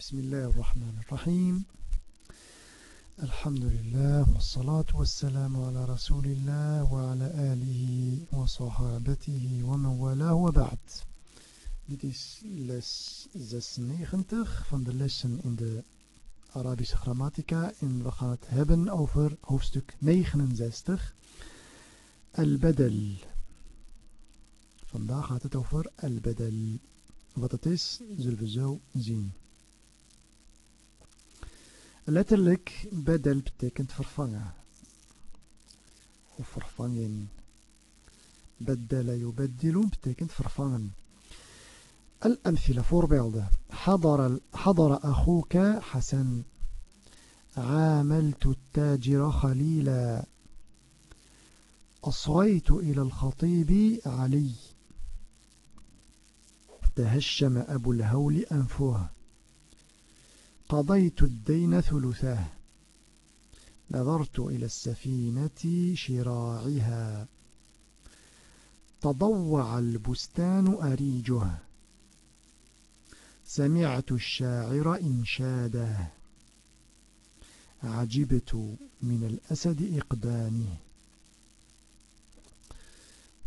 بسم الله الرحمن الرحيم الحمد لله والصلاة والسلام على رسول الله وعلى آله وصحابته ومن والاه وبعد Dit is les 96 van de lessen in de Arabische grammatica en we gaan het hebben over hoofdstuk 69 Al-Badal. Vandaag gaat het over Al-Badal. Wat het is, zullen we zo zien. Letterlijk, bedel betekent vervangen. Of vervangen. Beddela yubeddilu betekent vervangen. الأمثلة voorbeelden حضر, حضر أخوك حسن عاملت التاجر خليلا أصغيت إلى الخطيب علي تهشم أبو الهول أنفه قضيت الدين ثلثاه. نظرت إلى السفينة شراعها. تضوع البستان أريجه. سمعت الشاعر إنشاده عجبت من الأسد إقدامه.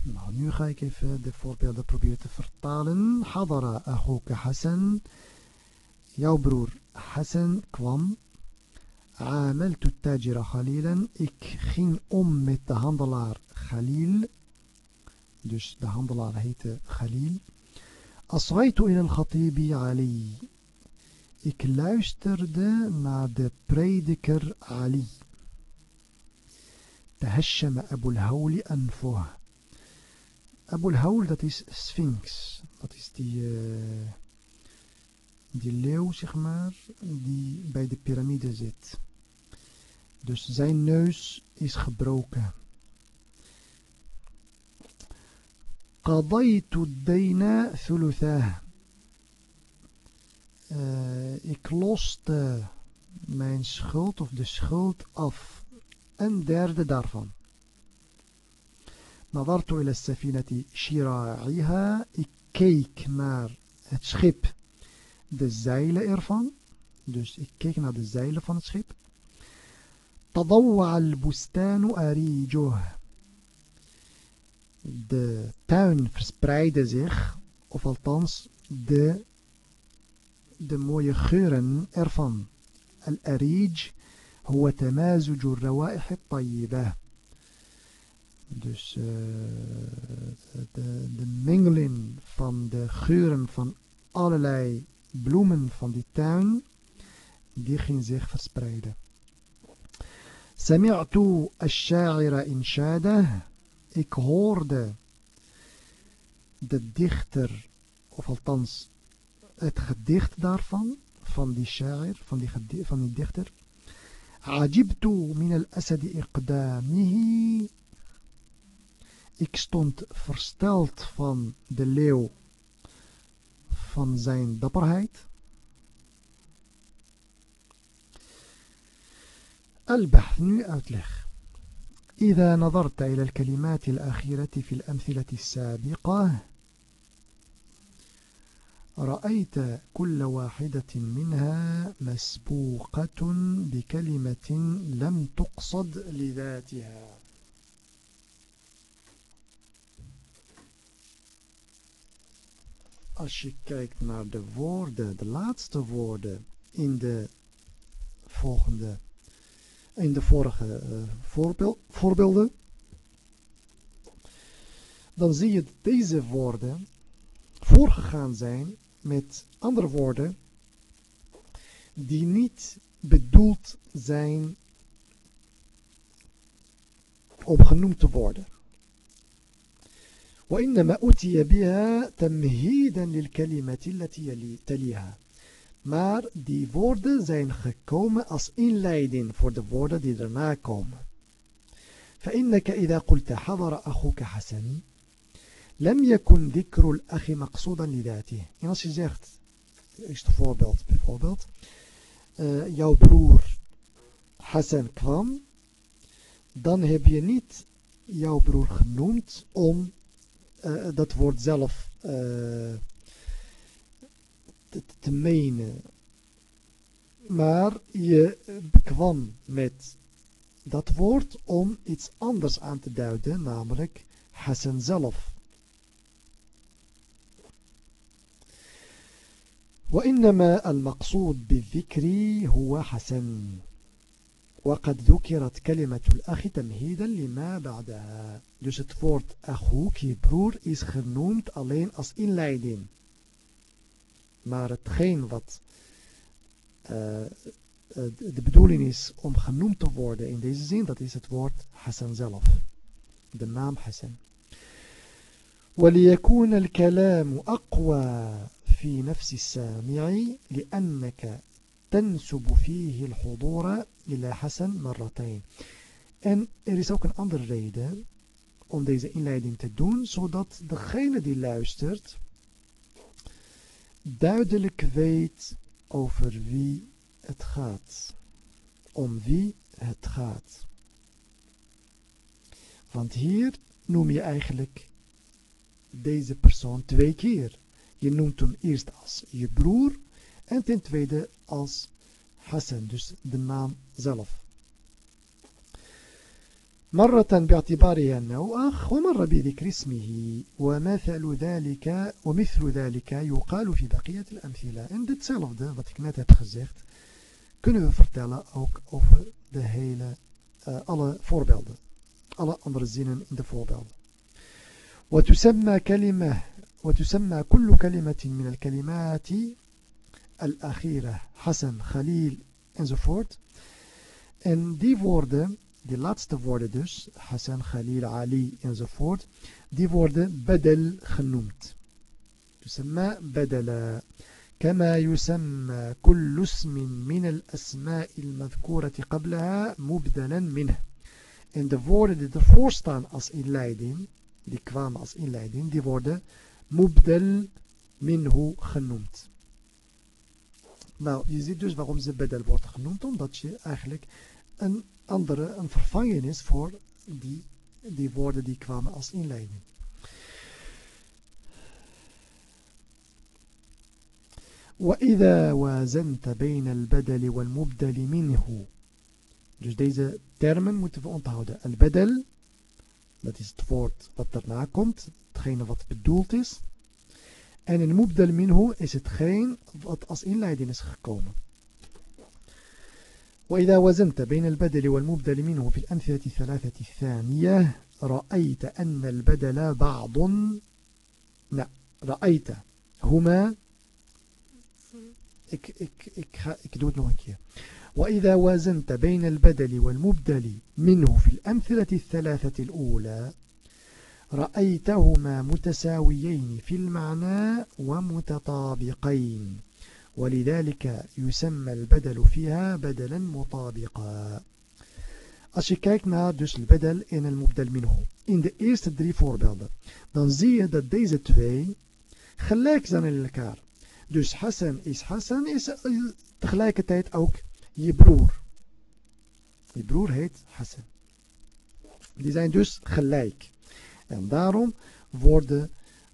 Nou, nu ga ik even de voorbeelden proberen te vertalen. Hadara akhuka Hassan. Jouw broer Hassan kwam. Ameltu tajira Khalilan. Ik ging om met de handelaar Khalil. Dus de handelaar heette Khalil. Aswaitu in al-Khatibi Ali. Ik luisterde naar de prediker Ali. تهشم أبو الهول Abu al-Hawl, dat is Sphinx. Dat is die, uh, die leeuw, zeg maar, die bij de piramide zit. Dus zijn neus is gebroken. قضيت الدين ثلثاه uh, ik loste mijn schuld of de schuld af. Een derde daarvan. نظرت إلى السفينة شراعها ik keek naar het schip De zeilen ervan dus ik keek naar de zeilen van het schip تضوع البستان أريجه de tuin verspreidde zich of althans de de mooie geuren ervan الأريج هو تمازج الروائح الطيبة Dus uh, de, de mengeling van de geuren van allerlei bloemen van die tuin, die ging zich verspreiden. سمعت الشاعر إنشاده ik hoorde de dichter of althans het gedicht daarvan van die shair van die, van die dichter عجبت من الأسد إقدامه Ik stond versteld van de leeuw van zijn dapperheid. البحث nu uitleg إذا نظرت إلى الكلمات الأخيرة في الأمثلة السابقة رأيت كل واحدة منها مسبوقة بكلمة لم تقصد لذاتها als je kijkt naar de woorden, de laatste woorden in de volgende, in de vorige voorbeeld, voorbeelden, dan zie je dat deze woorden voorgegaan zijn met andere woorden die niet bedoeld zijn om genoemd te worden. وإنما أتي بها تمهيدا للكلمة التي تليها. maar die woorden zijn gekomen als inleiding voor die woorden die daarna فإنك إذا قلت حضر أخوك حسن لم يكن ذكر الأخ مقصودا لذاته. en als je zegt is het voorbeeld bijvoorbeeld jouw broer حسن kwam dan heb je niet jouw broer genoemd uh, dat woord zelf uh, te, te, menen Maar je kwam met dat woord om iets anders aan te duiden, namelijk Hassan zelf. وإنما المقصود بالذكر هو حسن وقد ذكرت كلمة الأخ تمهيدا لما بعدها dus het woord أخوك je broer is genoemd alleen als inleiding maar hetgeen wat uh, de bedoeling is om genoemd te worden in deze zin dat is het woord Hassan zelf de naam Hassan وليكون الكلام أقوى في نفس السامع لأنك تنسب فيه الحضور ila Hassan. En er is ook een andere reden om deze inleiding te doen, zodat degene die luistert duidelijk weet over wie het gaat. Om wie het gaat. Want hier noem je eigenlijk deze persoon twee keer. Je noemt hem eerst als je broer en ten tweede als حسن دوس دنام زلف. مرة باعتباره أنه أخ ومرة بذكر اسمه ومثل ذلك ومثل ذلك يقال في بقية الأمثلة. عند تسالف ده وتكنات أبخزيخت كنو فرتالا أوك أوف ده هيلة على فوربيلد على أمر الزين عند فوربيلد وتسمى كلمة وتسمى كل كلمة من الكلمات الأخيرة حسن خليل enzovoort en die woorden die laatste woorden dus Hassan, Khalil, Ali enzovoort die worden بدل genoemd تسمى بدلا كما يسمى كل اسم من الأسماء المذكورة قبلها مبدلا منه en de woorden die ervoor staan als inleiding die kwamen als inleiding, die worden mubdel minhu genoemd. Nou, je ziet dus waarom ze bedel wordt genoemd, omdat je eigenlijk een andere, een vervanging is voor die, die woorden die kwamen als inleiding. وإذا وازنت بين البدل والمبدل منه dus deze termen moeten we onthouden. Al-badal Dat is het woord wat daarna komt. Hetgene wat bedoeld is. En in mubdal minhu is hetgeen wat als inleiding is gekomen. وإذا وزنت بين البدل والمبدل منه في الأمثلة الثلاثة الثانية رأيت أن البدل بعض. لا رأيت هما. ik, ik, ik, ga, ik وإذا وازنت بين البدل والمبدل منه في الأمثلة الثلاثة الأولى رأيتهما متساويين في المعنى ومتطابقين ولذلك يسمى البدل فيها بدلا مطابقا Als je kijkt naar dus bedel en het mubdal minhu. In de eerste drie voorbeelden. Dan zie je dat deze twee gelijk zijn in elkaar. Dus Hassan is Hassan is tegelijkertijd ook je broer. Je broer heet Hassan. Die zijn dus gelijk. En daarom worden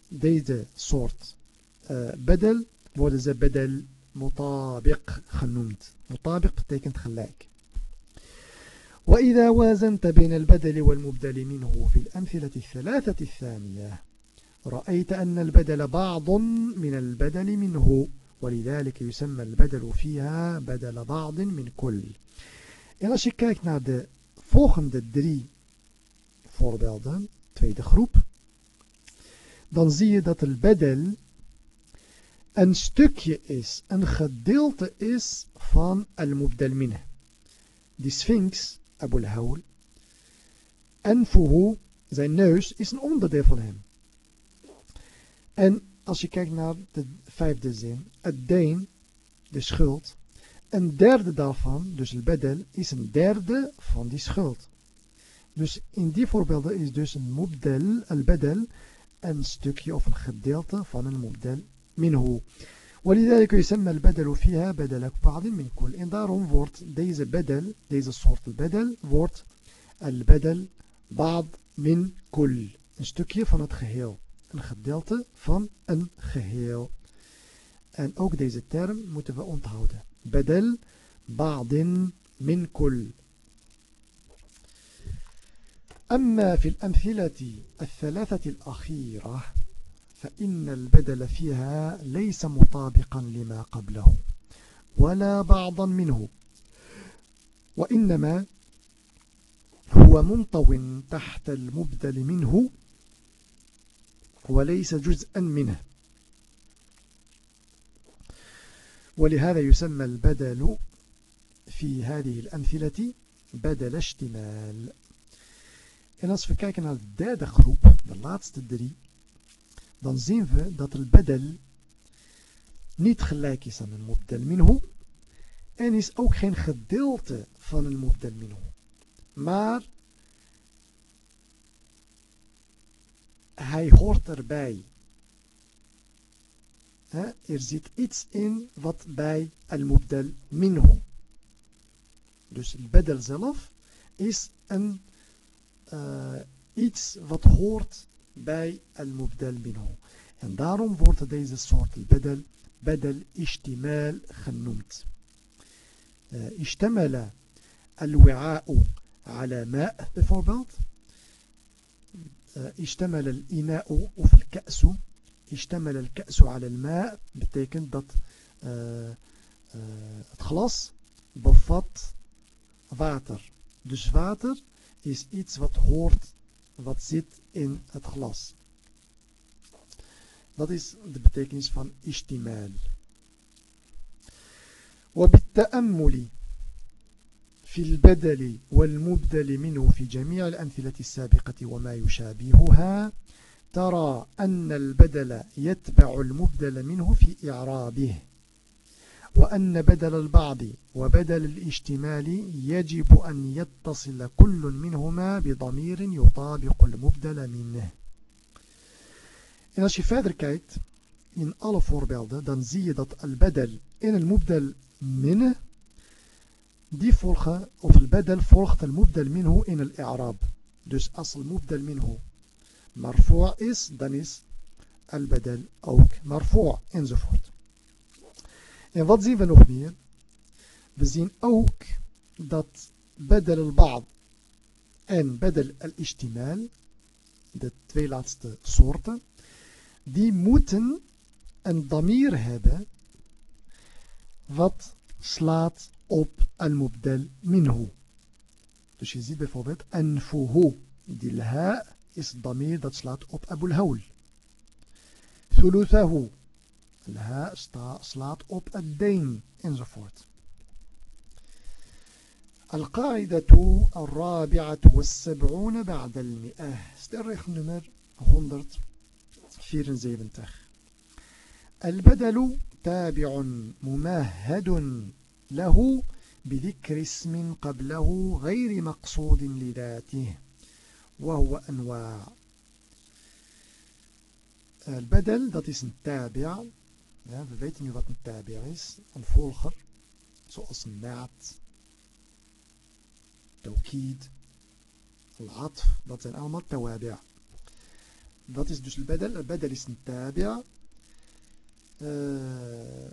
deze soort uh, bedel, worden ze bedel mutabiq genoemd. Mutabiq betekent gelijk. وإذا وازنت بين البدل والمبدل منه في الأمثلة الثلاثة الثانية رأيت أن البدل بعض من البدل منه ولذلك يسمى البدل فيها بدل بعض من كل إذا شكاك نادي فوخند الدري فوربالدن tweede groep, dan zie je dat het bedel een stukje is, een gedeelte is van al-mubdal. Die sphinx, Abu al-Hawl, en fuhu, zijn neus, is een onderdeel van hem. En als je kijkt naar de vijfde zin, het deen, de schuld, een derde daarvan, dus het bedel, is een derde van die schuld. Dus in die voorbeelden is dus een mubdel, al bedel, een stukje of een gedeelte van een mubdel minhu. ولذلك يسمى البدل فيها بدل بعض من كل en daarom wordt deze بدل deze soort البدل wordt البدل بعض من كل een stukje van het geheel een gedeelte van een geheel en ook deze term moeten we onthouden بدل بعض من كل أما في الأمثلة الثلاثة الأخيرة فإن البدل فيها ليس مطابقا لما قبله ولا بعضا منه وإنما هو منطو تحت المبدل منه وليس جزءا منه. ولهذا يسمى البدل في هذه الأمثلة بدل اشتمال. En als we kijken naar de derde groep, de laatste drie, dan zien we dat het bedel niet gelijk is aan een mubdel minhu en is ook geen gedeelte van een mubdel minhu. Maar hij hoort erbij. er zit iets in wat bij al-mubdal minhu. Dus het bedel zelf is een, uh, iets wat hoort bij al-mubdal minhu. En daarom wordt deze soort bedel, bedel ishtimal genoemd. Uh, ishtamala al-wi'a'u ala ma' bijvoorbeeld. اشتمل الإناء of الكأس اشتمل الكأس على الماء betekent dat uh, uh, het glas bevat water. Dus water is iets wat hoort, wat zit in het glas. Dat is de betekenis van ishtimal. وبالتأمل في البدل والمبدل منه في جميع الأمثلة السابقة وما يشابهها ترى أن البدل يتبع المبدل منه في إعرابه وأن بدل البعض وبدل الاشتمال يجب أن يتصل كل منهما بضمير يطابق المبدل منه En als je verder kijkt in alle voorbeelden, dan zie je dat al-badal in al-mubdal minne die volgen, of al-badal volgt al-mubdal minhu in al-i'rab. Dus als al-mubdal minhu marfu' is, dan is al-badal ook marfu' enzovoort. En wat zien we nog meer? We zien ook dat badal al-ba'd en badal al-ishtimal, de twee laatste soorten, die moeten een damir hebben wat slaat op al-mubdal minhu. Dus je ziet bijvoorbeeld anfuhu. Die lha is damir dat slaat op abul hawl. Thuluthahu. Lha slaat op ad-dain enzovoort. القاعدة الرابعة والسبعون بعد المئة. سترخ نمر 174 البدل تابع ممهد له بذكر اسم قبله غير مقصود لذاته وهو أنواع. البدل dat is een ja, we weten nu wat een tabi'a is. Een volger zoals een naad tawkid al-atf dat zijn allemaal tawabi'a wat is dus het bedel? Het bedel is een tabi'a uh,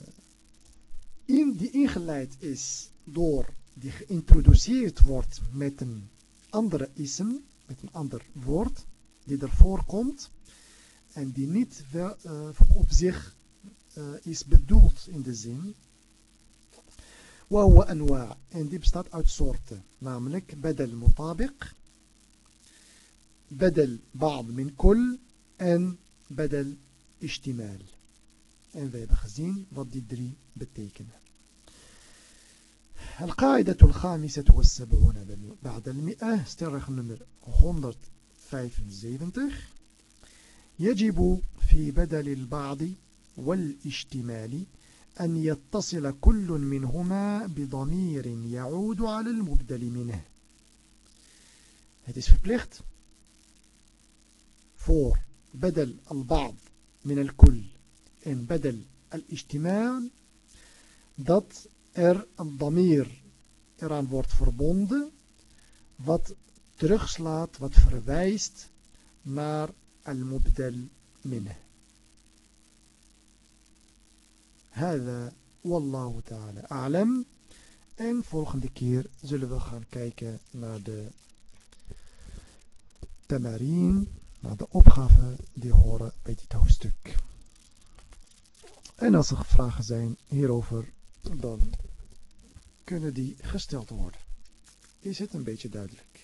in die ingeleid is door die geïntroduceerd wordt met een andere ism, met een ander woord, die ervoor komt en die niet uh, op zich is bedoeld in de zin. وهو أنواع en die bestaat uit soorten, namelijk بدل مطابق, بدل بعض من كل en بدل اشتمال. En we hebben gezien wat die drie betekenen. القاعدة الخامسة والسبعون بعد المئة سترخ نمر 175 يجب في بدل البعض والاشتمال أن يتصل كل منهما بضمير يعود على المبدل منه Het is verplicht voor بدل البعض من الكل en بدل الاجتماع dat er een damir eraan wordt verbonden wat terugslaat, wat verwijst naar al-mubdal minne. Ta'ala. En volgende keer zullen we gaan kijken naar de tamarin, naar de opgaven die horen bij dit hoofdstuk. En als er vragen zijn hierover, dan kunnen die gesteld worden. Is het een beetje duidelijk?